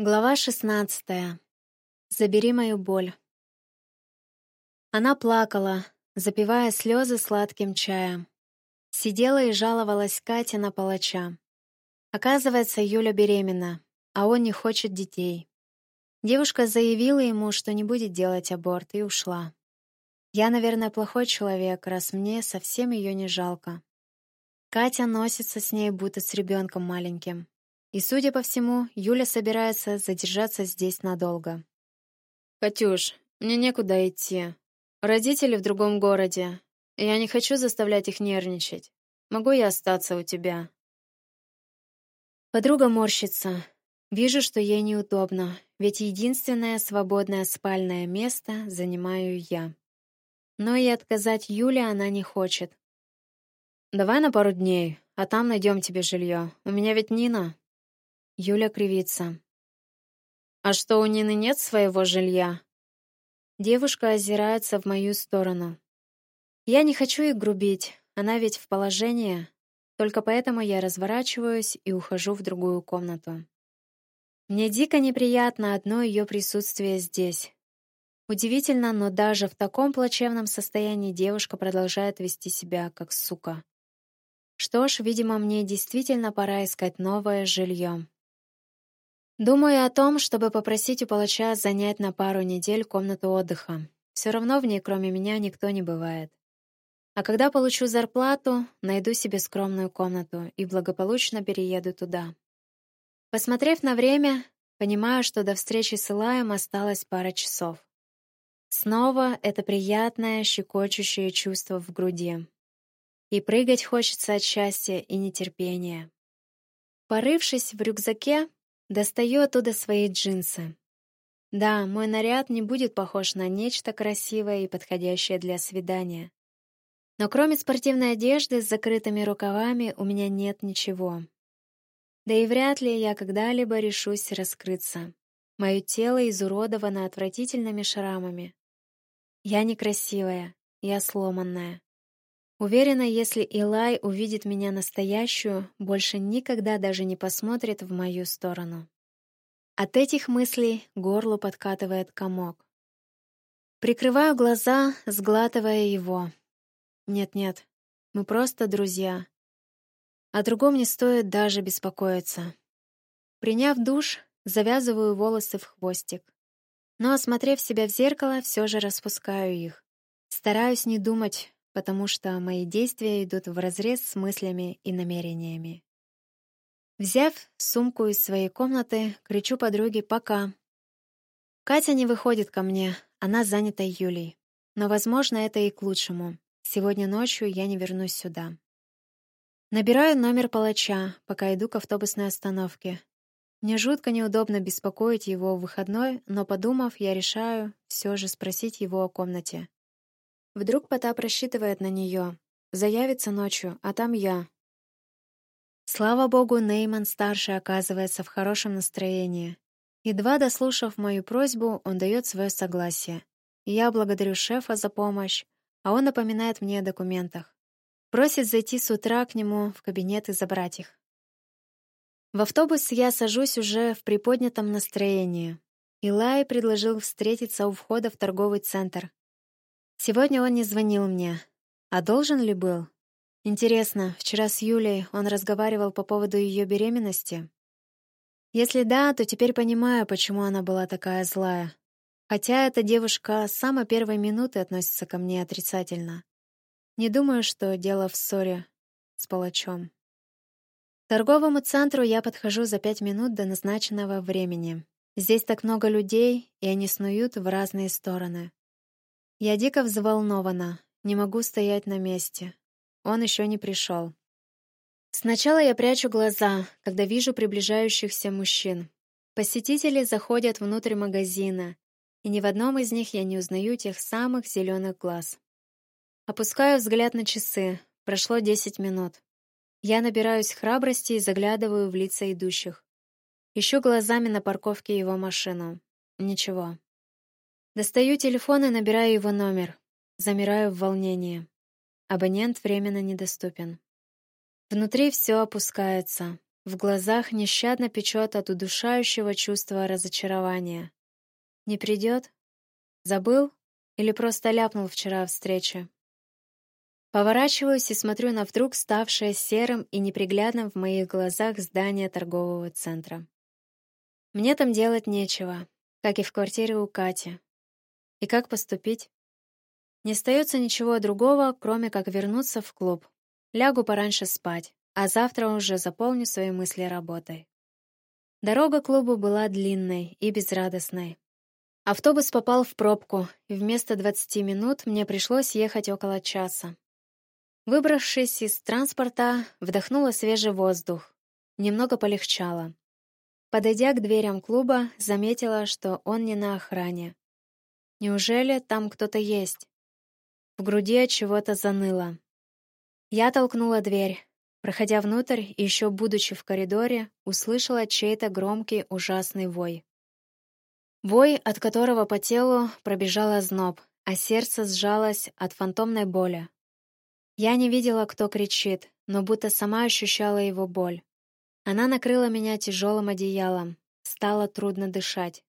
Глава 16. Забери мою боль. Она плакала, запивая слезы сладким чаем. Сидела и жаловалась Кате на палача. Оказывается, Юля беременна, а он не хочет детей. Девушка заявила ему, что не будет делать аборт, и ушла. Я, наверное, плохой человек, раз мне совсем ее не жалко. Катя носится с ней, будто с ребенком маленьким. И, судя по всему, Юля собирается задержаться здесь надолго. «Катюш, мне некуда идти. Родители в другом городе. Я не хочу заставлять их нервничать. Могу я остаться у тебя?» Подруга морщится. Вижу, что ей неудобно, ведь единственное свободное спальное место занимаю я. Но и отказать Юле она не хочет. «Давай на пару дней, а там найдем тебе жилье. У меня ведь Нина». Юля кривится. «А что, у Нины нет своего жилья?» Девушка озирается в мою сторону. Я не хочу их грубить, она ведь в положении. Только поэтому я разворачиваюсь и ухожу в другую комнату. Мне дико неприятно одно ее присутствие здесь. Удивительно, но даже в таком плачевном состоянии девушка продолжает вести себя как сука. Что ж, видимо, мне действительно пора искать новое жилье. Думаю о том, чтобы попросить у палача занять на пару недель комнату отдыха. Все равно в ней кроме меня никто не бывает. А когда получу зарплату, найду себе скромную комнату и благополучно перееду туда. Посмотрев на время, понимаю, что до встречи с Илаем осталось пара часов. Снова это приятное, щекочущее чувство в груди. И прыгать хочется от счастья и нетерпения. Порывшись в рюкзаке, Достаю оттуда свои джинсы. Да, мой наряд не будет похож на нечто красивое и подходящее для свидания. Но кроме спортивной одежды с закрытыми рукавами у меня нет ничего. Да и вряд ли я когда-либо решусь раскрыться. Мое тело изуродовано отвратительными шрамами. Я некрасивая, я сломанная. Уверена, если Илай увидит меня настоящую, больше никогда даже не посмотрит в мою сторону. От этих мыслей горло подкатывает комок. Прикрываю глаза, сглатывая его. Нет-нет, мы просто друзья. О другом не стоит даже беспокоиться. Приняв душ, завязываю волосы в хвостик. Но, осмотрев себя в зеркало, все же распускаю их. Стараюсь не думать потому что мои действия идут вразрез с мыслями и намерениями. Взяв сумку из своей комнаты, кричу подруге «пока». Катя не выходит ко мне, она занята Юлей. Но, возможно, это и к лучшему. Сегодня ночью я не вернусь сюда. Набираю номер палача, пока иду к автобусной остановке. Мне жутко неудобно беспокоить его в выходной, но, подумав, я решаю все же спросить его о комнате. Вдруг Потап рассчитывает на нее, заявится ночью, а там я. Слава богу, Нейман-старший оказывается в хорошем настроении. Едва дослушав мою просьбу, он дает свое согласие. Я благодарю шефа за помощь, а он напоминает мне о документах. Просит зайти с утра к нему в кабинет и забрать их. В автобус я сажусь уже в приподнятом настроении. Илай предложил встретиться у входа в торговый центр, Сегодня он не звонил мне. А должен ли был? Интересно, вчера с Юлей он разговаривал по поводу ее беременности? Если да, то теперь понимаю, почему она была такая злая. Хотя эта девушка с самой первой минуты относится ко мне отрицательно. Не думаю, что дело в ссоре с палачом. К торговому центру я подхожу за пять минут до назначенного времени. Здесь так много людей, и они снуют в разные стороны. Я дико взволнована, не могу стоять на месте. Он еще не пришел. Сначала я прячу глаза, когда вижу приближающихся мужчин. Посетители заходят внутрь магазина, и ни в одном из них я не узнаю тех самых зеленых глаз. Опускаю взгляд на часы. Прошло 10 минут. Я набираюсь храбрости и заглядываю в лица идущих. Ищу глазами на парковке его машину. Ничего. Достаю телефон и набираю его номер. Замираю в волнении. Абонент временно недоступен. Внутри все опускается. В глазах нещадно печет от удушающего чувства разочарования. Не придет? Забыл? Или просто ляпнул вчера о? Поворачиваюсь и смотрю на вдруг ставшее серым и неприглядным в моих глазах здание торгового центра. Мне там делать нечего, как и в квартире у Кати. И как поступить? Не остается ничего другого, кроме как вернуться в клуб. Лягу пораньше спать, а завтра уже заполню свои мысли работой. Дорога к клубу была длинной и безрадостной. Автобус попал в пробку, и вместо 20 минут мне пришлось ехать около часа. Выбравшись из транспорта, вдохнула свежий воздух. Немного полегчало. Подойдя к дверям клуба, заметила, что он не на охране. Неужели там кто-то есть? В груди от чего-то заныло. Я толкнула дверь. Проходя внутрь и еще будучи в коридоре, услышала чей-то громкий ужасный вой. Вой, от которого по телу пробежал озноб, а сердце сжалось от фантомной боли. Я не видела, кто кричит, но будто сама ощущала его боль. Она накрыла меня тяжелым одеялом. Стало трудно дышать.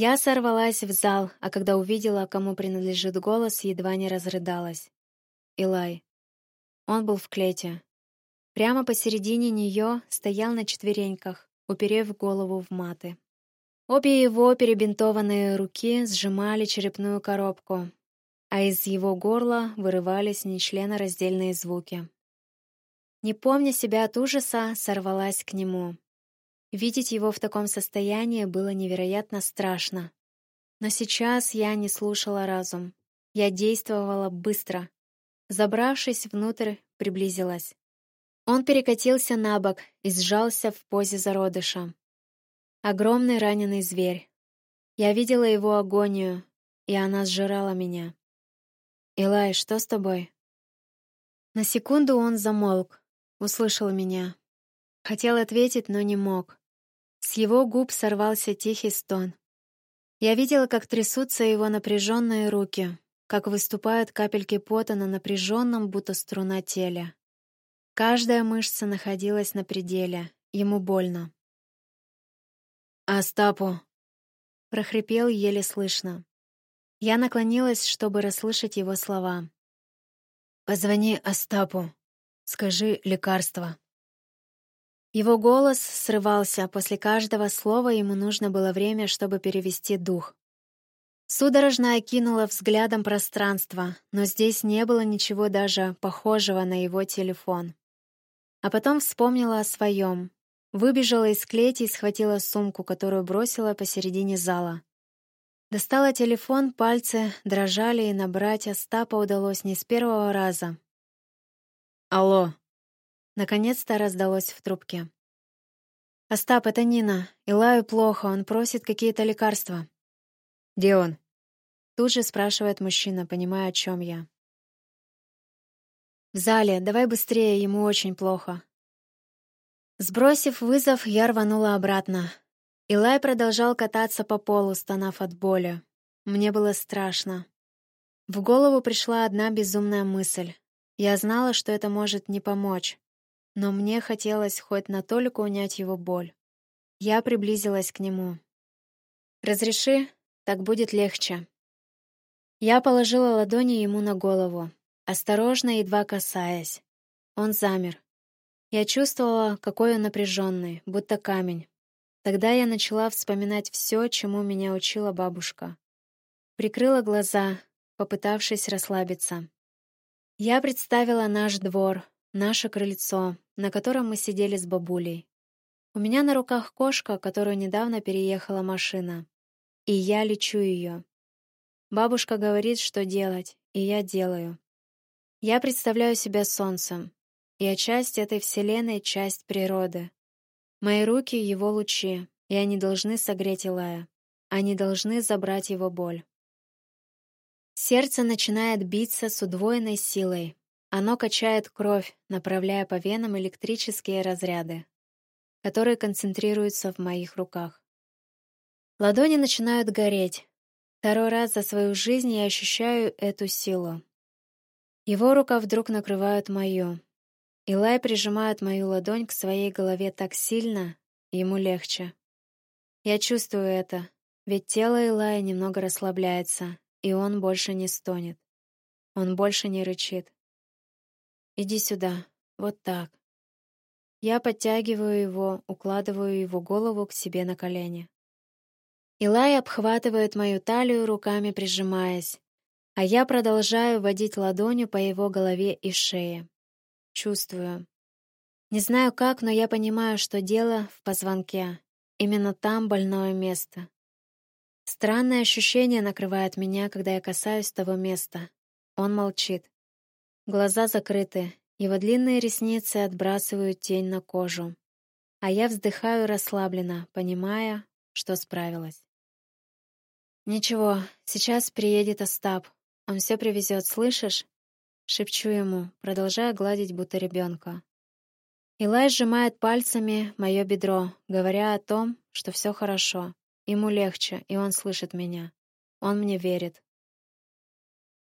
Я сорвалась в зал, а когда увидела, кому принадлежит голос, едва не разрыдалась. Илай. Он был в клете. Прямо посередине нее стоял на четвереньках, уперев голову в маты. Обе его перебинтованные руки сжимали черепную коробку, а из его горла вырывались нечленораздельные звуки. Не помня себя от ужаса, сорвалась к нему. Видеть его в таком состоянии было невероятно страшно. Но сейчас я не слушала разум. Я действовала быстро. Забравшись внутрь, приблизилась. Он перекатился на бок и сжался в позе зародыша. Огромный раненый зверь. Я видела его агонию, и она сжирала меня. «Илай, что с тобой?» На секунду он замолк, услышал меня. Хотел ответить, но не мог. С его губ сорвался тихий стон. Я видела, как трясутся его напряженные руки, как выступают капельки пота на напряженном, будто струна теле. Каждая мышца находилась на пределе, ему больно. «Остапу!» — прохрипел еле слышно. Я наклонилась, чтобы расслышать его слова. «Позвони Остапу. Скажи лекарство». Его голос срывался, после каждого слова ему нужно было время, чтобы перевести дух. Судорожно окинула взглядом пространство, но здесь не было ничего даже похожего на его телефон. А потом вспомнила о своем. Выбежала из клети и схватила сумку, которую бросила посередине зала. Достала телефон, пальцы дрожали, и набрать Остапа удалось не с первого раза. «Алло!» Наконец-то раздалось в трубке. «Остап, это Нина. Илаю плохо, он просит какие-то лекарства». «Где он?» Тут же спрашивает мужчина, понимая, о чем я. «В зале. Давай быстрее, ему очень плохо». Сбросив вызов, я рванула обратно. Илай продолжал кататься по полу, стонав от боли. Мне было страшно. В голову пришла одна безумная мысль. Я знала, что это может не помочь, но мне хотелось хоть на толику унять его боль. Я приблизилась к нему. «Разреши, так будет легче». Я положила ладони ему на голову, осторожно, едва касаясь. Он замер. Я чувствовала, какой он напряженный, будто камень. Тогда я начала вспоминать все, чему меня учила бабушка. Прикрыла глаза, попытавшись расслабиться. Я представила наш двор, наше крыльцо, на котором мы сидели с бабулей. У меня на руках кошка, которую недавно переехала машина. И я лечу ее. Бабушка говорит, что делать, и я делаю. Я представляю себя солнцем. Я часть этой вселенной, часть природы. Мои руки — его лучи, и они должны согреть Илая. Они должны забрать его боль. Сердце начинает биться с удвоенной силой. Оно качает кровь, направляя по венам электрические разряды, которые концентрируются в моих руках. Ладони начинают гореть. Второй раз за свою жизнь я ощущаю эту силу. Его рука вдруг накрывает мою. Илай прижимает мою ладонь к своей голове так сильно, ему легче. Я чувствую это, ведь тело Илая немного расслабляется, и он больше не стонет. Он больше не рычит. «Иди сюда, вот так». Я подтягиваю его, укладываю его голову к себе на колени. Илай обхватывает мою талию, руками прижимаясь, а я продолжаю водить ладонью по его голове и шее. Чувствую. Не знаю как, но я понимаю, что дело в позвонке. Именно там больное место. Странное ощущение накрывает меня, когда я касаюсь того места. Он молчит. Глаза закрыты, его длинные ресницы отбрасывают тень на кожу. А я вздыхаю расслабленно, понимая, что справилась. «Ничего, сейчас приедет Остап. Он все привезет, слышишь?» Шепчу ему, продолжая гладить будто ребенка. Илай сжимает пальцами мое бедро, говоря о том, что все хорошо. Ему легче, и он слышит меня. Он мне верит.